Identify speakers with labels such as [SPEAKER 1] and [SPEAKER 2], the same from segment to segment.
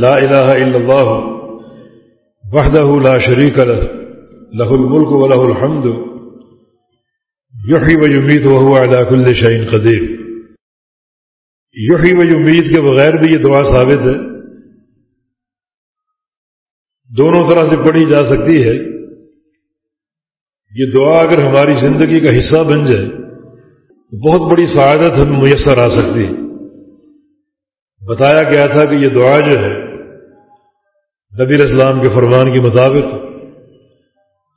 [SPEAKER 1] لا الہ الا اللہ وحدہ لا شریک له له الملک و له الحمد یحی و یمیت وهو على كل شيء قدیر یحی و یمیت کے بغیر بھی یہ دعا ثابت ہے۔ دونوں طرح سے پڑھی جا سکتی ہے۔ یہ دعا اگر ہماری زندگی کا حصہ بن جائے تو بہت بڑی سعادت ہمیں میسر آ سکتی ہے۔ بتایا گیا تھا کہ یہ دعا جو ہے نبی اسلام کے فرمان کے مطابق،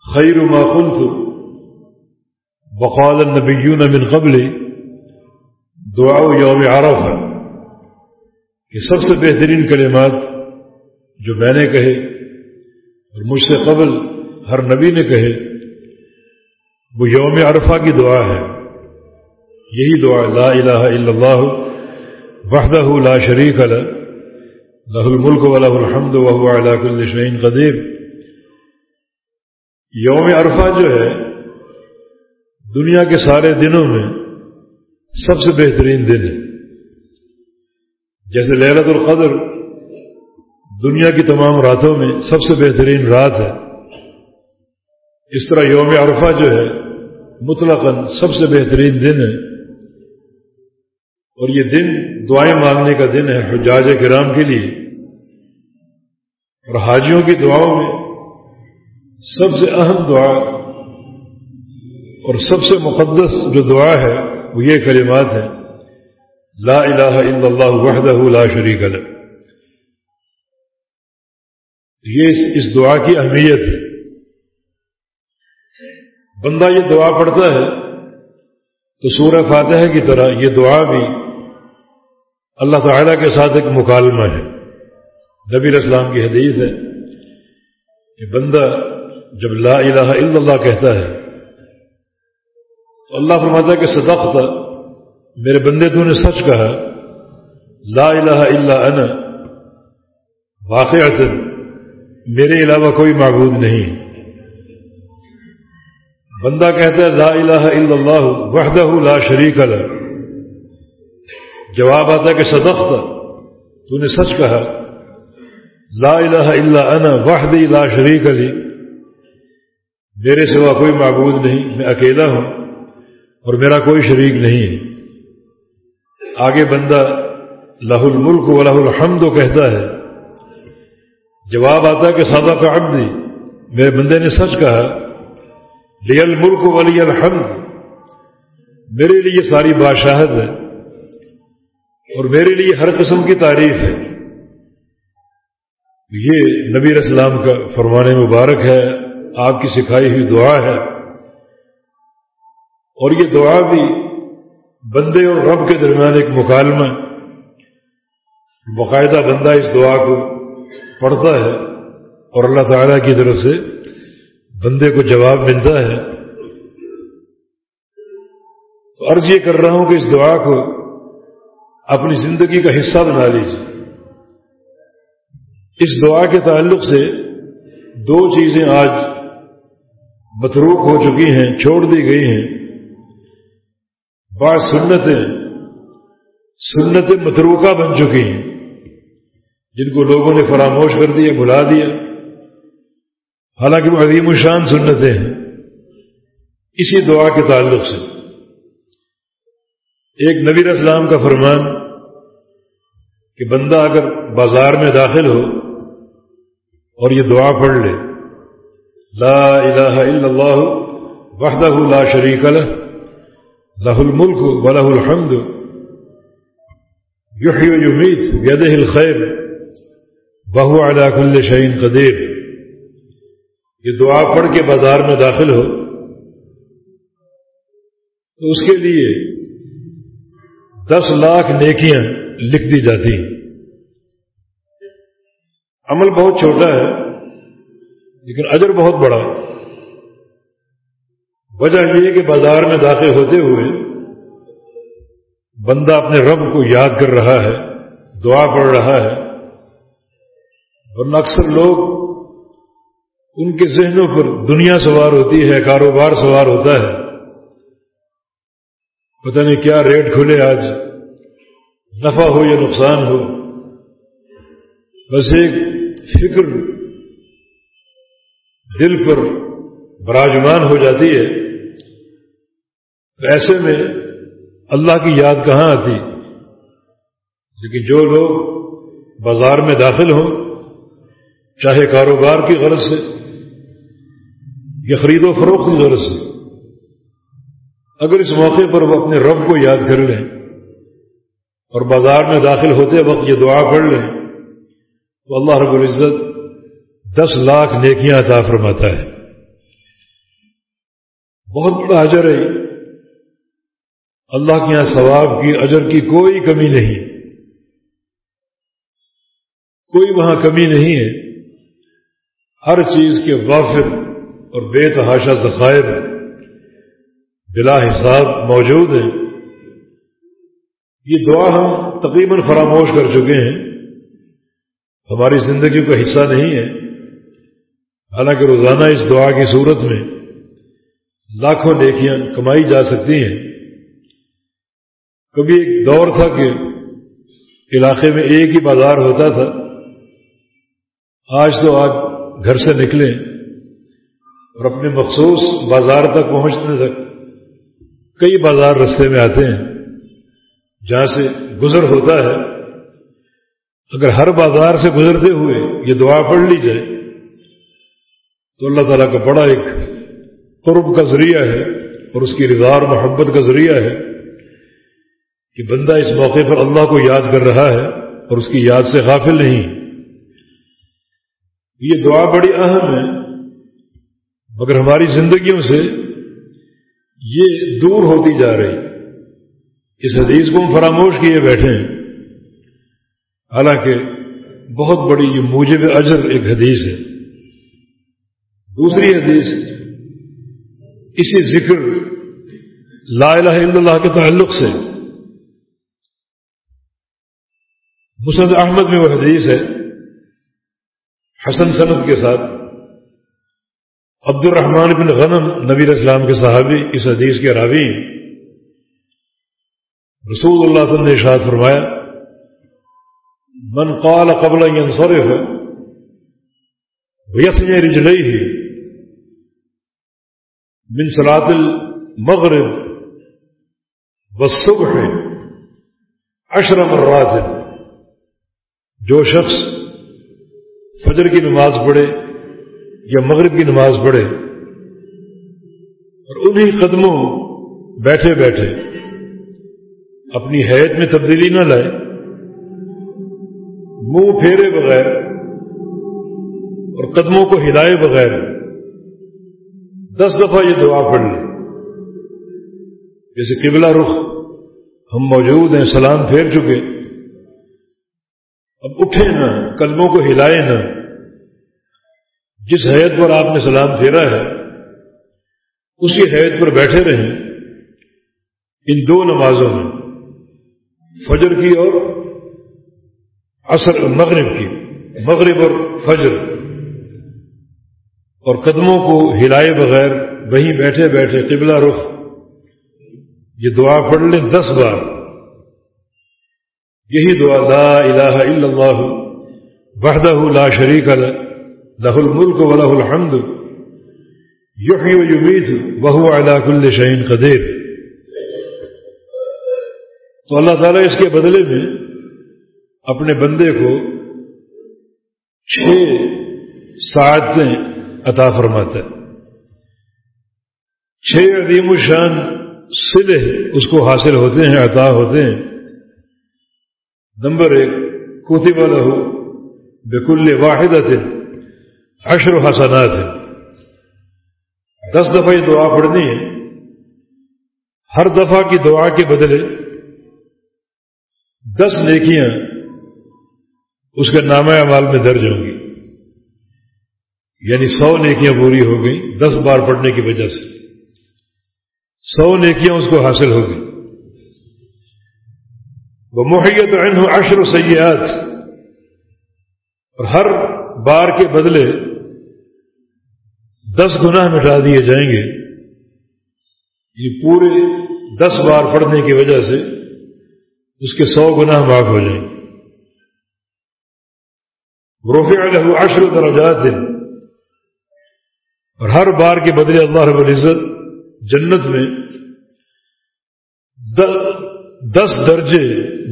[SPEAKER 1] خیر ما قلت بقال النبیون من قبل دعا یوم عرف ہے کہ سب سے بہترین کلمات جو میں نے کہے اور مجھ سے قبل ہر نبی نے کہے، وہ یوم عرفہ کی دعا ہے۔ یہی دعا، لا الہ الا اللہ، وحدہ لا شریک له لہ الملک و لہ الحمد وهو على كل شيء قدیر یوم عرفہ جو ہے، دنیا کے سارے دنوں میں سب سے بہترین دن ہے۔ جیسے لہلت القدر، دنیا کی تمام راتوں میں سب سے بہترین رات ہے۔ اس طرح یوم عرفہ جو ہے مطلق سب سے بہترین دن ہے۔ اور یہ دن دعائیں مانگنے کا دن ہے حجاج کرام کے لیے۔ اور حاجیوں کی دعاؤں میں سب سے اہم دعا اور سب سے مقدس جو دعا ہے، وہ یہ کلمات ہے لا الہ الا اللہ وحدہ لا شریک له یہ اس دعا کی اہمیت ہے۔ بندہ یہ دعا پڑھتا ہے تو سورہ فاتحہ کی طرح یہ دعا بھی اللہ تعالیٰ کے ساتھ ایک مکالمہ ہے۔ نبی اسلام کی حدیث ہے کہ بندہ جب لا الہ الا اللہ کہتا ہے تو اللہ فرماتا ہے کہ صدقت، میرے بندے تو نے سچ کہا، لا الہ الا انا واقع میرے علاوہ کوئی معبود نہیں۔ بندہ کہتا ہے لا الہ الا اللہ وحدہ لا شریک له جواب آتا ہے کہ صدقت، تو نے سچ کہا۔ لا الہ الا انا وحدی لا شریک علی میرے سوا کوئی معبود نہیں، میں اکیلا ہوں اور میرا کوئی شریک نہیں ہے۔ آگے بندہ لہ الملک و لہ الحمد کہتا ہے۔ جواب آتا ہے کہ سادہ کا عبدی۔ میرے بندے نے سچ کہا لی الملک ولی الحمد۔ میرے لیے ساری بادشاہت ہے اور میرے لیے ہر قسم کی تعریف ہے۔ یہ نبی اسلام کا فرمان مبارک ہے، آپ کی سکھائی ہوئی دعا ہے۔ اور یہ دعا بھی بندے اور رب کے درمیان ایک مکالمہ، باقاعدہ بندہ اس دعا کو پڑھتا ہے اور اللہ تعالی کی طرف سے بندے کو جواب ملتا ہے۔ تو عرض یہ کر رہا ہوں کہ اس دعا کو اپنی زندگی کا حصہ بنا لیجیے اس دعا کے تعلق سے دو چیزیں آج متروک ہو چکی ہیں، چھوڑ دی گئی ہیں۔ بعض سنتیں سنتیں متروکہ بن چکی ہیں۔ جن کو لوگوں نے فراموش کر دیا بلا دیا۔ حالانکہ وہ عظیم الشان سنتیں ہیں۔ اسی دعا کے تعلق سے۔ ایک نبی اسلام کا فرمان کہ بندہ اگر بازار میں داخل ہو اور یہ دعا پڑھ لے۔ لا الہ الا اللہ وحدہ لا شریک له له الملک وله الحمد، یحیی و یمیت بیدہ الخیر وهو على كل قدیر۔ یہ دعا پڑھ کے بازار میں داخل ہو۔ تو اس کے لیے دس لاکھ نیکیاں لکھ دی جاتی ہیں۔ عمل بہت چھوٹا ہے، لیکن اجر بہت بڑا وجہ یہ کہ بازار میں داخل ہوتے ہوئے بندہ اپنے رب کو یاد کر رہا ہے، دعا پڑھ رہا ہے۔ ورنہ اکثر لوگ ان کے ذہنوں پر دنیا سوار ہوتی ہے، کاروبار سوار ہوتا ہے۔ پتہ نہیں کیا ریٹ کھلے آج، نفع ہو یا نقصان ہو۔ بس ایک فکر دل پر براجمان ہو جاتی ہے، تو ایسے میں اللہ کی یاد کہاں آتی؟ لیکن جو لوگ بازار میں داخل ہوں، چاہے کاروبار کی غرض سے یا خرید و فروخت کی غرض سے، اگر اس موقع پر وہ اپنے رب کو یاد کر لیں اور بازار میں داخل ہوتے وقت یہ دعا پڑھ لیں تو اللہ رب العزت دس لاکھ نیکیاں عطا فرماتا ہے۔ بہت بڑا اجر ہے۔ اللہ کے یہاں ثواب کی اجر کی کوئی کمی نہیں۔ کوئی وہاں کمی نہیں ہے۔ ہر چیز کے وافر اور بے تحاشا ذخائر بلا حساب موجود ہیں۔ یہ دعا ہم تقریباً فراموش کر چکے ہیں۔ ہماری زندگی کا حصہ نہیں ہے۔ حالانکہ روزانہ اس دعا کی صورت میں لاکھوں نیکیاں کمائی جا سکتی ہیں۔ کبھی ایک دور تھا کہ علاقے میں ایک ہی بازار ہوتا تھا۔ آج تو آج گھر سے نکلیں اور اپنے مخصوص بازار تک پہنچنے تک کئی بازار رستے میں آتے ہیں جہاں سے گزر ہوتا ہے۔ اگر ہر بازار سے گزرتے ہوئے یہ دعا پڑھ لی جائے، تو اللہ تعالیٰ کا بڑا ایک قرب کا ذریعہ ہے اور اس کی رضا اور محبت کا ذریعہ ہے کہ بندہ اس موقع پر اللہ کو یاد کر رہا ہے اور اس کی یاد سے غافل نہیں۔ یہ دعا بڑی اہم ہے، مگر ہماری زندگیوں سے یہ دور ہوتی جا رہی۔ اس حدیث کو ہم فراموش کیے بیٹھے ہیں۔ حالانکہ بہت بڑی یہ موجب اجر ایک حدیث ہے۔ دوسری حدیث، اسی ذکر لا الہ الا اللہ کے تعلق سے۔ مسد احمد میں وہ حدیث ہے، حسن سند کے ساتھ۔ عبد الرحمان بن غنم نبی اسلام کے صحابی اس حدیث کے راوی۔ رسول اللہ صلی اللہ نے ارشاد فرمایا من قال قبل ينصرف ويثني رجليه من صلاة المغرب والصبح عشر مرات. جو شخص فجر کی نماز پڑھے یا مغرب کی نماز پڑھے اور انہی قدموں بیٹھے بیٹھے اپنی حیت میں تبدیلی نہ لائے منہ پھیرے بغیر اور قدموں کو ہلائے بغیر دس دفعہ یہ دعا پڑھ لیں۔ جیسے قبلہ رخ، ہم موجود ہیں، سلام پھیر چکے۔ اب اٹھے نہ، قدموں کو ہلائے نہ۔ جس حیت پر آپ نے سلام پھیرا ہے، اسی حیت پر بیٹھے رہیں۔ ان دو نمازوں میں، فجر کی اور اثر مغرب کی، مغرب اور فجر۔ اور قدموں کو ہلائے بغیر وہیں بیٹھے بیٹھے قبلہ رخ۔ یہ دعا پڑھ لیں دس بار۔ یہی دعا، لا الہ الا اللہ، وحدہ لا شریک اللہ لہ الملک و لہ الحمد۔ یحیی و یمیت، وہو علا کل شہین قدیر۔ تو اللہ تعالیٰ اس کے بدلے میں اپنے بندے کو چھ ساعتیں عطا فرماتا ہے۔ چھ عظیم الشان سلح اس کو حاصل ہوتے ہیں، عطا ہوتے ہیں۔ نمبر ایک کوتھی والا ہو بےکل واحد عشر حسنات۔ دس دفعہ یہ دعا پڑھنی ہے۔ ہر دفعہ کی دعا کے بدلے دس نیکیاں اس کے نام اعمال میں درج ہوں گی۔ یعنی سو نیکیاں پوری ہو گئی دس بار پڑھنے کی وجہ سے۔ سو نیکیاں اس کو حاصل ہو گئی وہ محیت عشر سیاحت اور ہر بار کے بدلے دس گناہ مٹا دیے جائیں گے۔ یہ پورے دس بار پڑھنے کی وجہ سے اس کے سو گناہ معاف ہو جائیں گے۔ رفع له عشر درجات. اور ہر بار کے بدلے اللہ رب العزت جنت میں دس درجے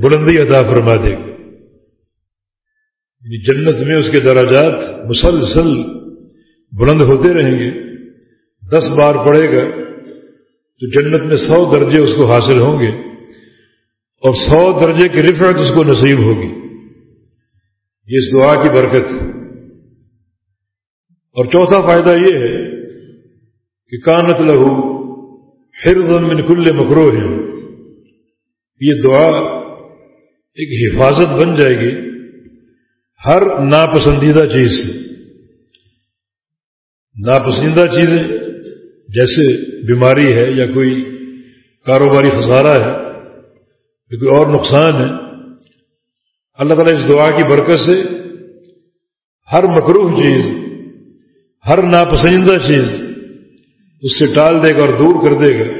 [SPEAKER 1] بلندی عطا فرما دے گا. یعنی جنت میں اس کے دراجات مسلسل بلند ہوتے رہیں گے. دس بار پڑے گا تو جنت میں سو درجے اس کو حاصل ہوں گے اور سو درجے کی رفعت اس کو نصیب ہوگی. یہ اس دعا کی برکت ہے۔ اور چوتھا فائدہ یہ ہے کہ کانت لہو من کل مکرو ہے یہ دعا ایک حفاظت بن جائے گی ہر ناپسندیدہ چیز سے۔ ناپسندیدہ چیزیں جیسے بیماری ہے یا کوئی کاروباری خسارہ ہے یا کوئی اور نقصان ہے اللہ تعالیٰ اس دعا کی برکت سے ہر مقروح چیز، ہر ناپسندیدہ چیز اس سے ٹال دے گا اور دور کر دے گا۔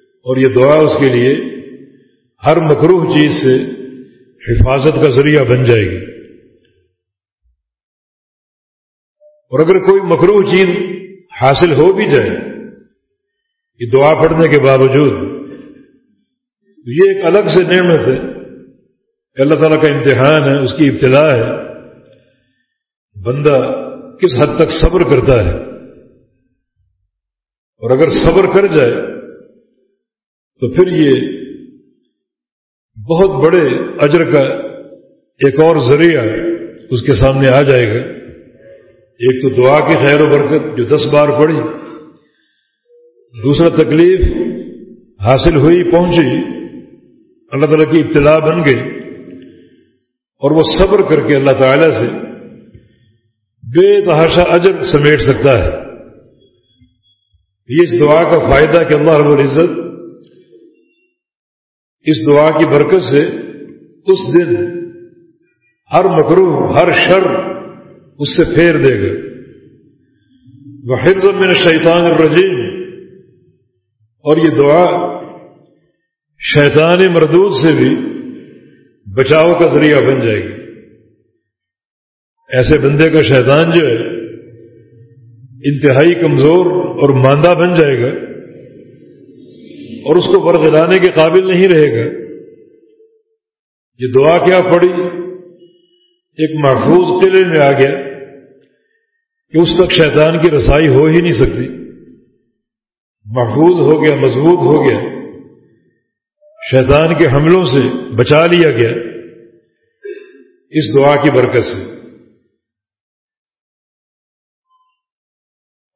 [SPEAKER 1] اور یہ دعا اس کے لیے ہر مقروح چیز سے حفاظت کا ذریعہ بن جائے گی۔ اور اگر کوئی مقروح چیز حاصل ہو بھی جائے، یہ دعا پڑھنے کے باوجود، یہ ایک الگ سے نعمت ہے۔ اللہ تعالیٰ کا امتحان ہے، اس کی ابتدا ہے۔ بندہ کس حد تک صبر کرتا ہے؟ اور اگر صبر کر جائے، تو پھر یہ بہت بڑے اجر کا ایک اور ذریعہ اس کے سامنے آ جائے گا۔ ایک تو دعا کی خیر و برکت، جو دس بار پڑی دوسرا تکلیف حاصل ہوئی، پہنچی۔ اللہ تعالیٰ کی ابتلا بن گئی۔ اور وہ صبر کر کے اللہ تعالی سے بے تحاشا اجر سمیٹ سکتا ہے۔ یہ اس دعا کا فائدہ کہ اللہ رب العزت اس دعا کی برکت سے اس دن ہر مکرو ہر شر اس سے پھیر دے گا۔ وہ حفظ میں شیطان الرجیم اور یہ دعا شیطان مردود سے بھی بچاؤ کا ذریعہ بن جائے گی۔ ایسے بندے کا شیطان جو ہے، انتہائی کمزور اور ماندہ بن جائے گا اور اس کو برگلانے کے قابل نہیں رہے گا۔ یہ دعا کیا پڑی ایک محفوظ قلعے میں آ گیا کہ اس تک شیطان کی رسائی ہو ہی نہیں سکتی۔ محفوظ ہو گیا، مضبوط ہو گیا۔ شیطان کے حملوں سے بچا لیا گیا۔ اس دعا کی برکت سے۔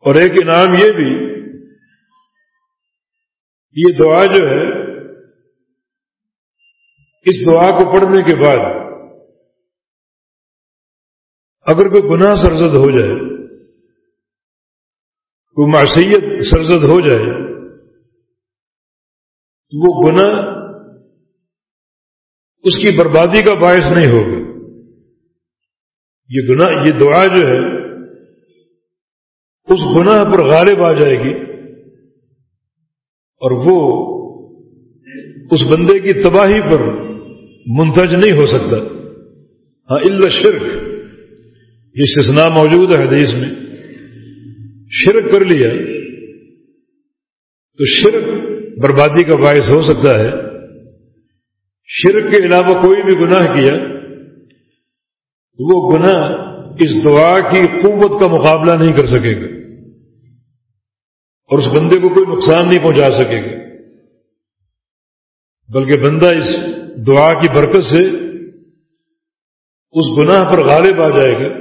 [SPEAKER 1] اور ایک انعام یہ بھی، یہ دعا جو ہے، اس دعا کو پڑھنے کے بعد اگر کوئی گناہ سرزد ہو جائے، کوئی معصیت سرزد ہو جائے، تو وہ گناہ اس کی بربادی کا باعث نہیں ہوگا۔ یہ گناہ، یہ دعا جو ہے، اس گناہ پر غالب آ جائے گی اور وہ اس بندے کی تباہی پر منتج نہیں ہو سکتا۔ ہاں اللہ شرک۔ یہ استثناء موجود ہے حدیث میں۔ شرک کر لیا، تو شرک بربادی کا باعث ہو سکتا ہے۔ شرک کے علاوہ کوئی بھی گناہ کیا وہ گناہ اس دعا کی قوت کا مقابلہ نہیں کر سکے گا اور اس بندے کو کوئی نقصان نہیں پہنچا سکے گا بلکہ بندہ اس دعا کی برکت سے اس گناہ پر غالب آ جائے گا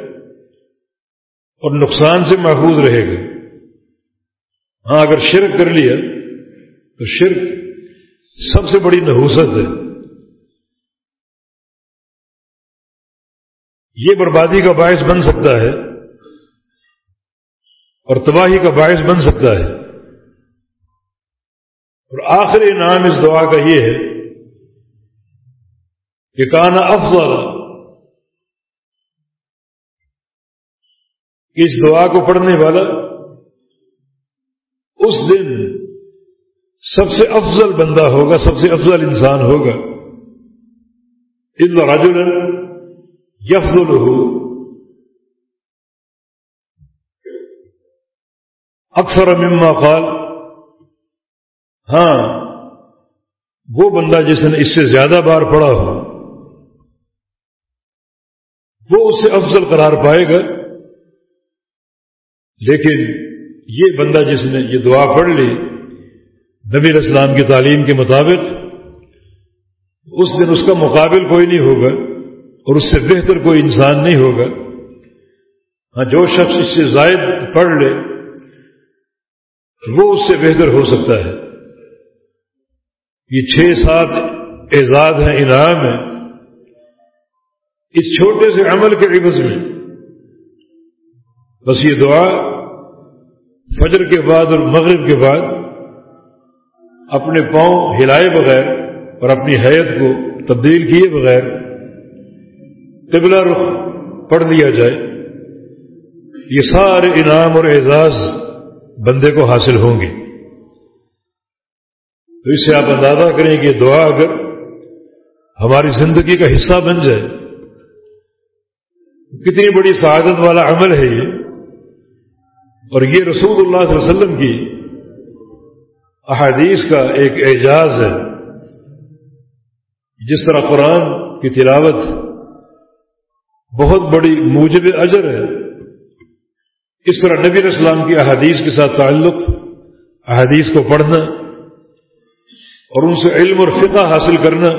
[SPEAKER 1] اور نقصان سے محفوظ رہے گا ہاں اگر شرک کر لیا تو شرک سب سے بڑی نحوست ہے۔ یہ بربادی کا باعث بن سکتا ہے اور تباہی کا باعث بن سکتا ہے۔ اور آخری نام اس دعا کا یہ ہے کہ کانا افضل۔ کہ اس دعا کو پڑھنے والا اس دن سب سے افضل بندہ ہوگا، سب سے افضل انسان ہوگا۔ ان راجول یفل اکثر مما قال ہاں وہ بندہ جس نے اس سے زیادہ بار پڑھا ہو، وہ اس سے افضل قرار پائے گا۔ لیکن یہ بندہ جس نے یہ دعا پڑھ لی، نبی اسلام کی تعلیم کے مطابق، اس دن اس کا مقابل کوئی نہیں ہوگا۔ اور اس سے بہتر کوئی انسان نہیں ہوگا۔ ہاں جو شخص اس سے زائد پڑھ لے، وہ اس سے بہتر ہو سکتا ہے۔ یہ چھ سات اعزاز ہیں، انعام ہیں۔ اس چھوٹے سے عمل کے عوض میں، بس یہ دعا، فجر کے بعد اور مغرب کے بعد اپنے پاؤں ہلائے بغیر اور اپنی حیت کو تبدیل کیے بغیر قبلہ رخ پڑھ لیا جائے، یہ سارے انعام اور اعزاز بندے کو حاصل ہوں گے۔ تو اس سے آپ اندازہ کریں کہ دعا اگر ہماری زندگی کا حصہ بن جائے، کتنی بڑی سعادت والا عمل ہے یہ۔ اور یہ رسول اللہ صلی اللہ علیہ وسلم کی احادیث کا ایک اعجاز ہے، جس طرح قرآن کی تلاوت بہت بڑی موجب اجر ہے۔ اس طرح نبی اسلام کی احادیث کے ساتھ تعلق، احادیث کو پڑھنا اور ان سے علم اور فقہ حاصل کرنا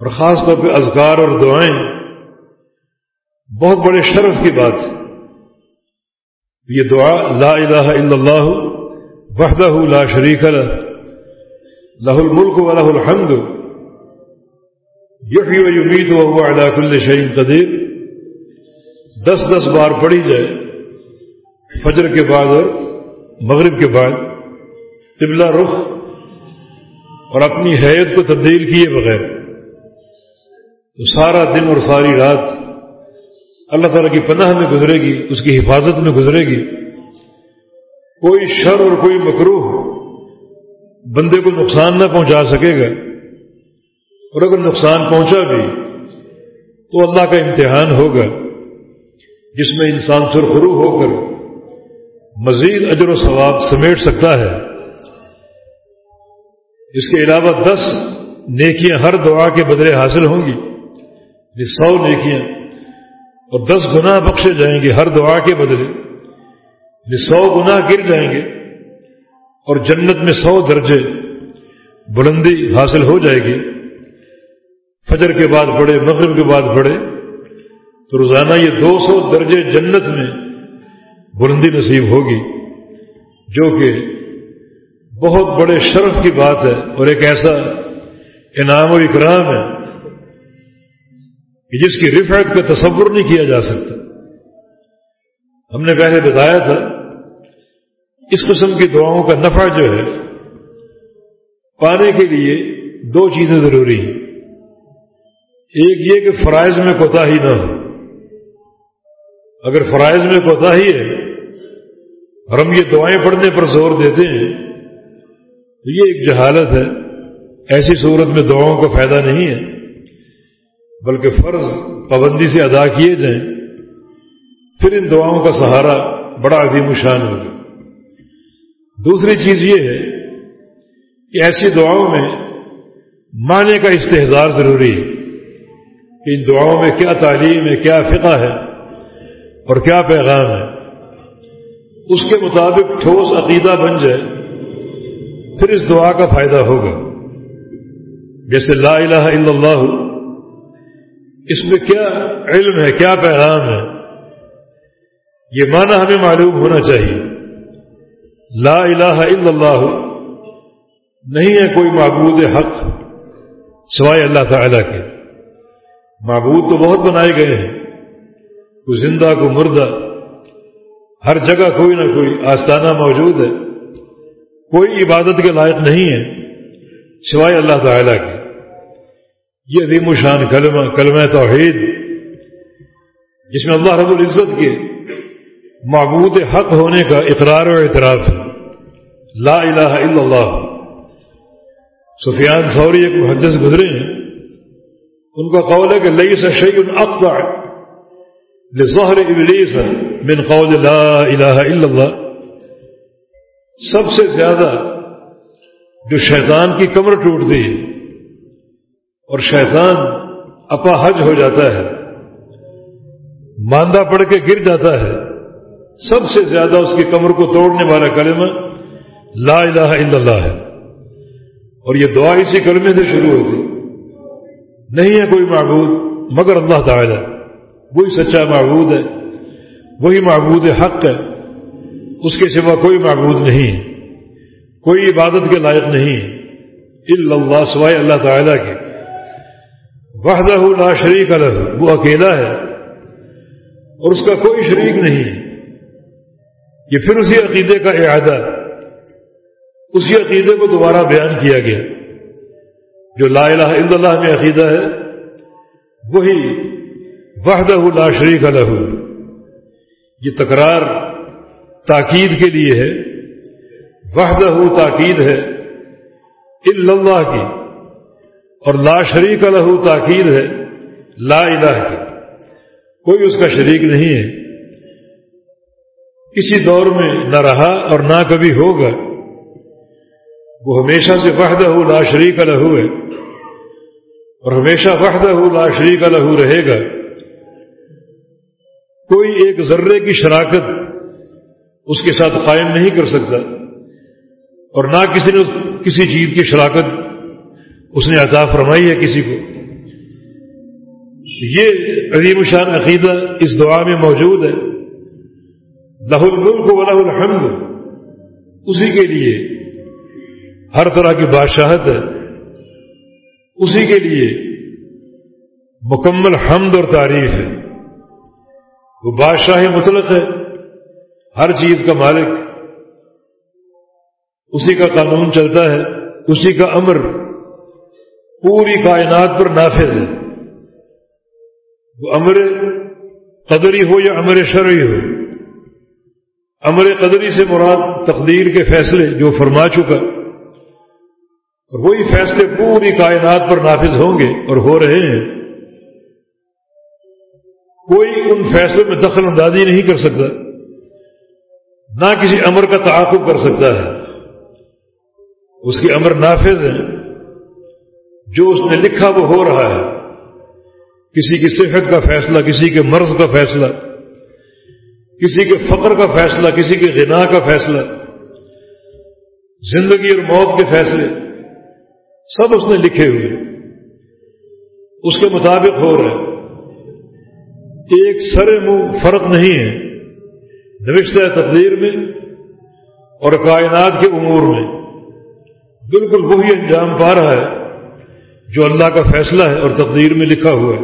[SPEAKER 1] اور خاص طور پہ اذکار اور دعائیں، بہت بڑے شرف کی بات۔ ہے یہ دعا، لا الہ الا اللہ، وحدہ لا شریک له له الملک و له الحمد۔ یحیی و یمیت و هو علی کل شیء قدیر۔ دس دس بار پڑھی جائے۔ فجر کے بعد اور مغرب کے بعد۔ قبلہ رخ اور اپنی حیت کو تبدیل کیے بغیر۔ تو سارا دن اور ساری رات اللہ تعالیٰ کی پناہ میں گزرے گی، اس کی حفاظت میں گزرے گی۔ کوئی شر اور کوئی مکروح بندے کو نقصان نہ پہنچا سکے گا۔ اور اگر نقصان پہنچا بھی تو اللہ کا امتحان ہوگا، جس میں انسان سرخرو ہو کر مزید اجر و ثواب سمیٹ سکتا ہے۔ اس کے علاوہ دس نیکیاں ہر دعا کے بدلے حاصل ہوں گی یہ سو نیکیاں، اور دس گنا بخشے جائیں گے ہر دعا کے بدلے۔ یہ سو گنا گر جائیں گے اور جنت میں سو درجے بلندی حاصل ہو جائے گی۔ فجر کے بعد پڑھے مغرب کے بعد پڑھے تو روزانہ یہ دو سو درجے جنت میں بلندی نصیب ہوگی، جو کہ بہت بڑے شرف کی بات ہے اور ایک ایسا انعام و اکرام ہے کہ جس کی رفعت کا تصور نہیں کیا جا سکتا۔ ہم نے پہلے بتایا تھا، اس قسم کی دعاؤں کا نفع جو ہے، پانے کے لیے دو چیزیں ضروری ہیں۔ ایک یہ کہ فرائض میں کوتا ہی نہ ہو۔ اگر فرائض میں کوتا ہی ہے، اور ہم یہ دعائیں پڑھنے پر زور دیتے ہیں، تو یہ ایک جہالت ہے۔ ایسی صورت میں دعاؤں کا فائدہ نہیں ہے، بلکہ فرض پابندی سے ادا کیے جائیں، پھر ان دعاؤں کا سہارا بڑا عظیم شان ہوگا۔ دوسری چیز یہ ہے کہ ایسی دعاؤں میں معنی کا استحصار ضروری ہے۔ ان دعاؤں میں کیا تعلیم ہے، کیا فقہ ہے اور کیا پیغام ہے۔ اس کے مطابق ٹھوس عقیدہ بن جائے، پھر اس دعا کا فائدہ ہوگا۔ جیسے لا الہ الا اللہ، اس میں کیا علم ہے، کیا پیغام ہے؟ یہ معنی ہمیں معلوم ہونا چاہیے۔ لا الہ الا اللہ نہیں ہے کوئی معبود حق سوائے اللہ تعالی کے۔ معبود تو بہت بنائے گئے ہیں۔ کوئی زندہ کو مردہ۔ ہر جگہ کوئی نہ کوئی آستانہ موجود ہے۔ کوئی عبادت کے لائق نہیں ہے، سوائے اللہ تعالی کے۔ یہ عظیم و شان کلمہ کلمہ توحید، جس میں اللہ رب العزت کے معبود حق ہونے کا اقرار و اعتراف۔ ہے لا الہ الا اللہ۔ سفیان سوری ایک محدث گزرے ہیں۔ ان کا قول ہے کہ لئی سا شعی القبا لظہر ابلیس من قول لا الہ الا اللہ۔ سب سے زیادہ جو شیطان کی کمر ٹوٹتی ہے اور شیطان اپاہج ہو جاتا ہے، ماندہ پڑ کے گر جاتا ہے، سب سے زیادہ اس کی کمر کو توڑنے والا کلمہ لا الہ الا اللہ ہے۔ اور یہ دعا اسی کلمے سے شروع ہوتی۔ نہیں ہے کوئی معبود، مگر اللہ تعالی۔ وہی سچا معبود ہے، وہی معبود حق ہے۔ اس کے سوا کوئی معبود نہیں ہے۔ کوئی عبادت کے لائق نہیں ہے۔ اللہ، سوائے اللہ تعالیٰ کے۔ وحدہ لا شریک الگ وہ اکیلا ہے۔ اور اس کا کوئی شریک نہیں ہے۔ یہ پھر اسی عقیدے کا اعادہ۔ اسی عقیدے کو دوبارہ بیان کیا گیا۔ جو لا الہ الا اللہ میں عقیدہ ہے، وہی وحدہ لا شریک الح یہ تکرار تاکید کے لیے ہے، وحدہ تاکید ہے اللہ کی، اور لا شریک الح تاکید ہے لا الہ کی۔ کوئی اس کا شریک نہیں ہے۔ کسی دور میں نہ رہا اور نہ کبھی ہوگا۔ وہ ہمیشہ سے وحدہ لا شریک لہو ہے۔ اور ہمیشہ وحدہ لا شریک لہو رہے گا۔ کوئی ایک ذرے کی شراکت اس کے ساتھ قائم نہیں کر سکتا۔ اور نہ کسی نے کسی چیز کی شراکت اس نے عطا فرمائی ہے کسی کو۔ یہ عظیم شان عقیدہ اس دعا میں موجود ہے۔ لہ الملک و لہ الحمد۔ اسی کے لیے ہر طرح کی بادشاہت ہے۔ اسی کے لیے مکمل حمد اور تعریف ہے۔ وہ بادشاہ مطلق ہے، ہر چیز کا مالک۔ اسی کا قانون چلتا ہے، اسی کا امر۔ پوری کائنات پر نافذ ہے۔ وہ امر قدری ہو یا امر شرعی ہو۔ امر قدری سے مراد تقدیر کے فیصلے جو فرما چکا۔ اور وہی فیصلے پوری کائنات پر نافذ ہوں گے اور ہو رہے ہیں۔ کوئی ان فیصلوں میں دخل اندازی نہیں کر سکتا، نہ کسی امر کا تعاقب کر سکتا ہے۔ اس کی امر نافذ ہے۔ جو اس نے لکھا وہ ہو رہا ہے۔ کسی کی صحت کا فیصلہ، کسی کے مرض کا فیصلہ، کسی کے فقر کا فیصلہ، کسی کے غنا کا فیصلہ، زندگی اور موت کے فیصلے۔ سب اس نے لکھے ہوئے۔ اس کے مطابق ہو رہے ایک سر منہ فرق نہیں ہے۔ نوشتہ تقدیر میں اور کائنات کے امور میں۔ بالکل وہی انجام پا رہا ہے جو اللہ کا فیصلہ ہے اور تقدیر میں لکھا ہوا ہے۔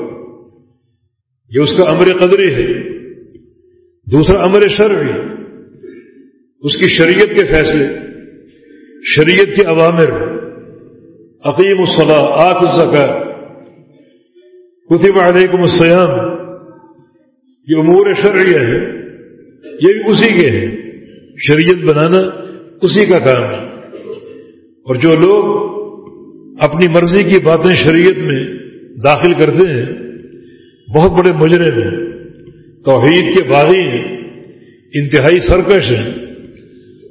[SPEAKER 1] یہ اس کا امر قدری ہے۔ دوسرا امر شرعی۔ اس کی شریعت کے فیصلے، شریعت کے عوامر۔ عقیم الصلاح آت الزکا کتب علیکم السیام یہ امور شرعیہ ہے یہ بھی اسی کے ہیں شریعت بنانا اسی کا کام ہے اور جو لوگ اپنی مرضی کی باتیں شریعت میں داخل کرتے ہیں، بہت بڑے مجرم ہیں. توحید کے باغی ہیں، انتہائی سرکش ہیں.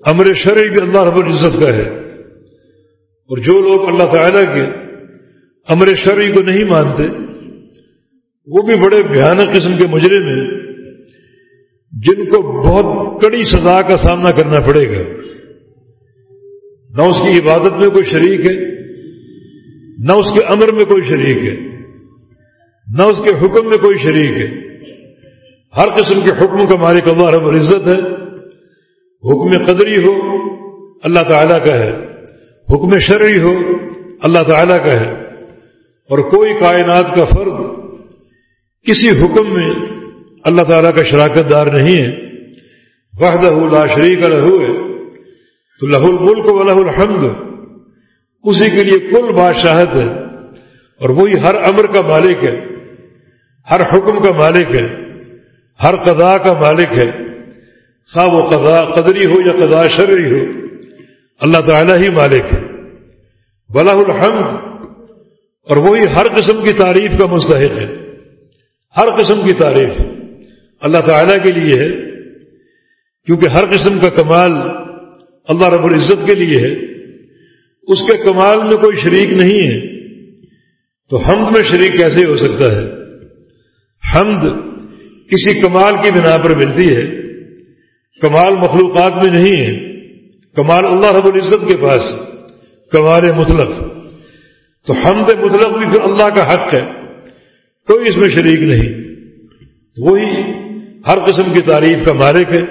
[SPEAKER 1] امر شرعی بھی اللہ رب العزت کا ہے۔ اور جو لوگ اللہ تعالیٰ کے امر شرعی کو نہیں مانتے، وہ بھی بڑے بھیانک قسم کے مجرم ہیں، جن کو بہت کڑی سزا کا سامنا کرنا پڑے گا۔ نہ اس کی عبادت میں کوئی شریک ہے، نہ اس کے امر میں کوئی شریک ہے، نہ اس کے حکم میں کوئی شریک ہے۔ ہر قسم کے حکم کا مالک اللہ رب العزت ہے۔ حکم قدری ہو، اللہ تعالیٰ کا ہے۔ حکم شرعی ہو، اللہ تعالیٰ کا ہے۔ اور کوئی کائنات کا فرد کسی حکم میں اللہ تعالیٰ کا شراکت دار نہیں ہے۔ وحدہ لا شریک الح ہے۔ تو لہ الملک و لہ الحمد۔ اسی کے لیے کل بادشاہت ہے۔ اور وہی ہر امر کا مالک ہے۔ ہر حکم کا مالک ہے۔ ہر قضا کا مالک ہے۔ خواہ وہ قضا قدری ہو یا قضا شرعی ہو۔ اللہ تعالیٰ ہی مالک ہے۔ بلا الحمد۔ اور وہی ہر قسم کی تعریف کا مستحق ہے۔ ہر قسم کی تعریف۔ اللہ تعالیٰ کے لیے ہے۔ کیونکہ ہر قسم کا کمال اللہ رب العزت کے لیے ہے۔ اس کے کمال میں کوئی شریک نہیں ہے۔ تو حمد میں شریک کیسے ہو سکتا ہے؟ حمد کسی کمال کی بنا پر ملتی ہے۔ کمال مخلوقات میں نہیں ہے۔ کمال اللہ رب العزت کے پاس، کمال مطلق۔ تو حمد مطلق بھی پھر اللہ کا حق ہے، کوئی اس میں شریک نہیں۔ وہی ہر قسم کی تعریف کا مالک ہے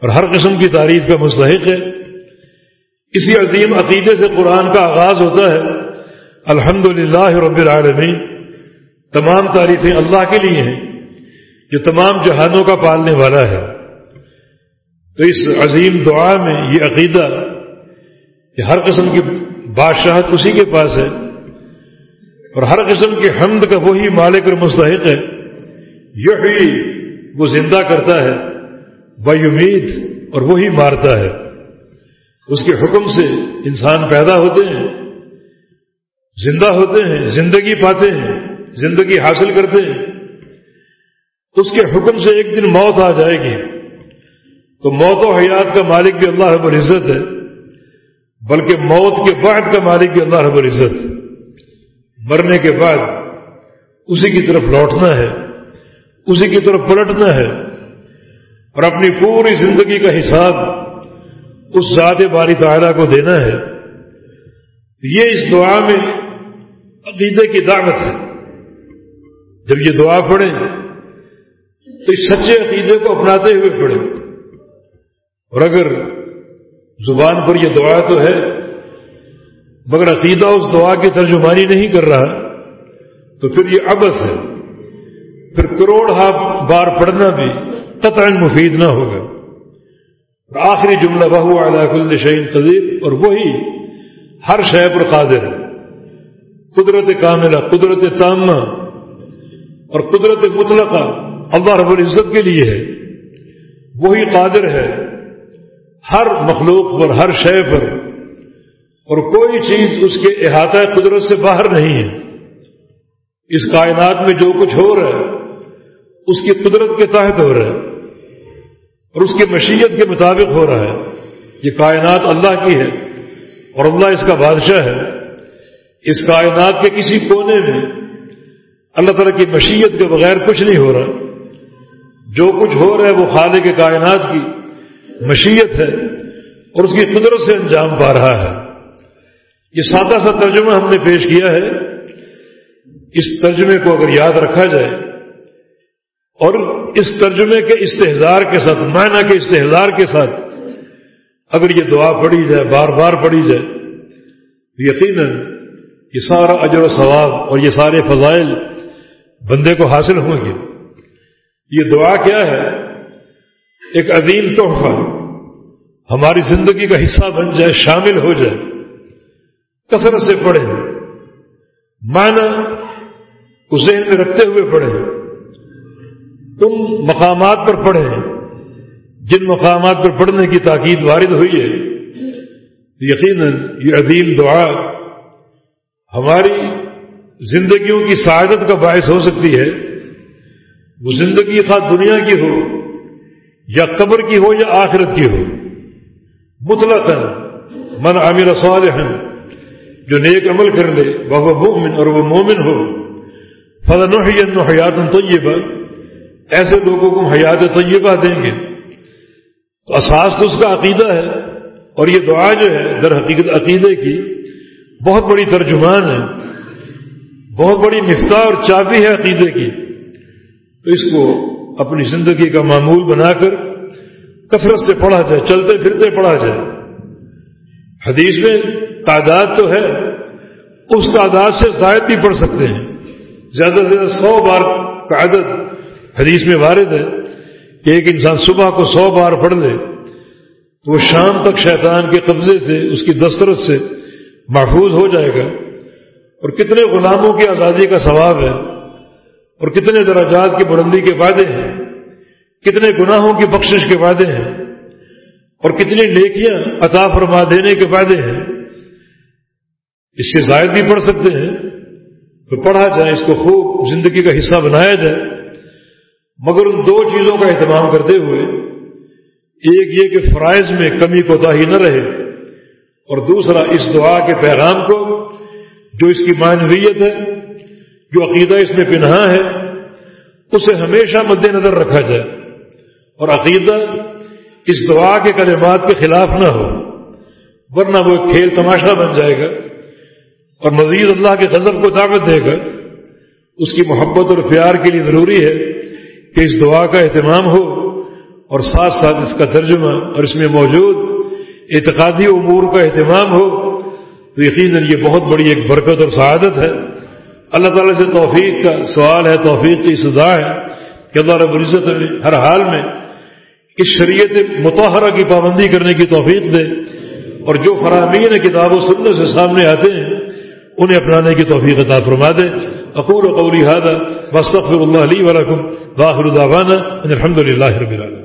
[SPEAKER 1] اور ہر قسم کی تعریف کا مستحق ہے۔ اسی عظیم عقیدے سے قرآن کا آغاز ہوتا ہے الحمد للہ رب العالمین۔ تمام تعریفیں اللہ کے لیے ہیں، جو تمام جہانوں کا پالنے والا ہے۔ تو اس عظیم دعا میں یہ عقیدہ کہ ہر قسم کی بادشاہت اسی کے پاس ہے اور ہر قسم کی حمد کا وہی مالک اور مستحق ہے یہ وہ زندہ کرتا ہے بے امید اور وہی مارتا ہے۔ اس کے حکم سے انسان پیدا ہوتے ہیں، زندہ ہوتے ہیں، زندگی پاتے ہیں، زندگی حاصل کرتے ہیں۔ اس کے حکم سے ایک دن موت آ جائے گی۔ تو موت و حیات کا مالک بھی اللہ رب العزت ہے، بلکہ موت کے بعد کا مالک بھی اللہ رب العزت۔ مرنے کے بعد اسی کی طرف لوٹنا ہے، اسی کی طرف پلٹنا ہے اور اپنی پوری زندگی کا حساب اس ذات باری تعالیٰ کو دینا ہے۔ یہ اس دعا میں عقیدے کی دعوت ہے۔ جب یہ دعا پڑھیں تو اس سچے عقیدے کو اپناتے ہوئے پڑھیں۔ اور اگر زبان پر یہ دعا تو ہے، مگر عقیدہ اس دعا کی ترجمانی نہیں کر رہا، تو پھر یہ ابس ہے۔ پھر کروڑ ہاتھ بار پڑھنا بھی قطعا مفید نہ ہوگا۔ اور آخری جملہ بہو کل شعین قدیر، اور وہی ہر شے پر قادر ہے۔ قدرت کاملہ، قدرت تامہ، اور قدرت مطلقہ اللہ رب العزت کے لیے ہے۔ وہی قادر ہے۔ ہر مخلوق پر، ہر شے پر، اور کوئی چیز اس کے احاطہ قدرت سے باہر نہیں ہے۔ اس کائنات میں جو کچھ ہو رہا ہے، اس کی قدرت کے تحت ہو رہا ہے، اور اس کی مشیت کے مطابق ہو رہا ہے۔ یہ کائنات اللہ کی ہے، اور اللہ اس کا بادشاہ ہے۔ اس کائنات کے کسی کونے میں اللہ تعالیٰ کی مشیت کے بغیر کچھ نہیں ہو رہا۔ جو کچھ ہو رہا ہے، وہ خالق کے کائنات کی۔ مشیت ہے اور اس کی قدرت سے انجام پا رہا ہے۔ یہ سادہ سا ترجمہ ہم نے پیش کیا ہے۔ اس ترجمے کو اگر یاد رکھا جائے اور اس ترجمے کے استحزار کے ساتھ، معنی کے استحزار کے ساتھ اگر یہ دعا پڑھی جائے، بار بار پڑھی جائے یقیناً یہ سارا اجر و ثواب اور یہ سارے فضائل بندے کو حاصل ہوں گے۔ یہ دعا کیا ہے؟ ایک عظیم تحفہ ہماری زندگی کا حصہ بن جائے، شامل ہو جائے۔ کثرت سے پڑھے معنی کو ذہن میں رکھتے ہوئے پڑھے تم مقامات پر پڑھیں۔ جن مقامات پر پڑھنے کی تاکید وارد ہوئی ہے، یقیناً یہ عظیم دعا ہماری زندگیوں کی سعادت کا باعث ہو سکتی ہے۔ وہ زندگی خواہ دنیا کی ہو یا قبر کی ہو یا آخرت کی ہو۔ مطلق من عامر صالح جو نیک عمل کر لے وہ مومن اور وہ مومن ہو فضا حیات طیبہ۔ ایسے لوگوں کو حیات طیبہ دیں گے۔ تو اساس تو اس کا عقیدہ ہے، اور یہ دعا جو ہے، در حقیقت عقیدے کی، بہت بڑی ترجمان ہے۔ بہت بڑی مفتاح اور چابی ہے عقیدے کی۔ تو اس کو اپنی زندگی کا معمول بنا کر کثرت سے پڑھا جائے، چلتے پھرتے پڑھا جائے۔ حدیث میں تعداد تو ہے، اس تعداد سے زائد بھی پڑھ سکتے ہیں۔ زیادہ سے زیادہ سو بار کا عدد حدیث میں وارد ہے۔ کہ ایک انسان صبح کو سو بار پڑھ لے، تو وہ شام تک شیطان کے قبضے سے، اس کی دسترس سے محفوظ ہو جائے گا۔ اور کتنے غلاموں کی آزادی کا ثواب ہے، اور کتنے دراجات کی بلندی کے وعدے ہیں۔ کتنے گناہوں کی بخشش کے وعدے ہیں اور کتنی نیکیاں عطا فرما دینے کے وعدے ہیں۔ اس سے زائد بھی پڑھ سکتے ہیں۔ تو پڑھا جائے، اس کو خوب زندگی کا حصہ بنایا جائے۔ مگر ان دو چیزوں کا اہتمام کرتے ہوئے ایک یہ کہ فرائض میں کمی کوتاہی نہ رہے اور دوسرا اس دعا کے پیغام کو جو اس کی معنویت ہے، جو عقیدہ اس میں پنہا ہے، اسے ہمیشہ مد نظر رکھا جائے۔ اور عقیدہ اس دعا کے کلمات کے خلاف نہ ہو، ورنہ وہ ایک کھیل تماشا بن جائے گا اور مزید اللہ کے غضب کو طاقت دے گا۔ اس کی محبت اور پیار کے لیے ضروری ہے کہ اس دعا کا اہتمام ہو اور ساتھ ساتھ اس کا ترجمہ اور اس میں موجود اعتقادی امور کا اہتمام ہو۔ تو یقیناً یہ بہت بڑی ایک برکت اور سعادت ہے۔ اللہ تعالیٰ سے توفیق کا سوال ہے، توفیق کی سزا ہے کہ اللہ رب العزت ہر حال میں اس شریعت متحرہ کی پابندی کرنے کی توفیق دے اور جو فراہمین کتاب و سننے سے سامنے آتے ہیں، انہیں اپنانے کی توفیق عطا فرما دے۔ اقول و قولی هذا، واستغفر اللہ علی ولکم واخر دعوانا ان الحمد للہ رب العالمین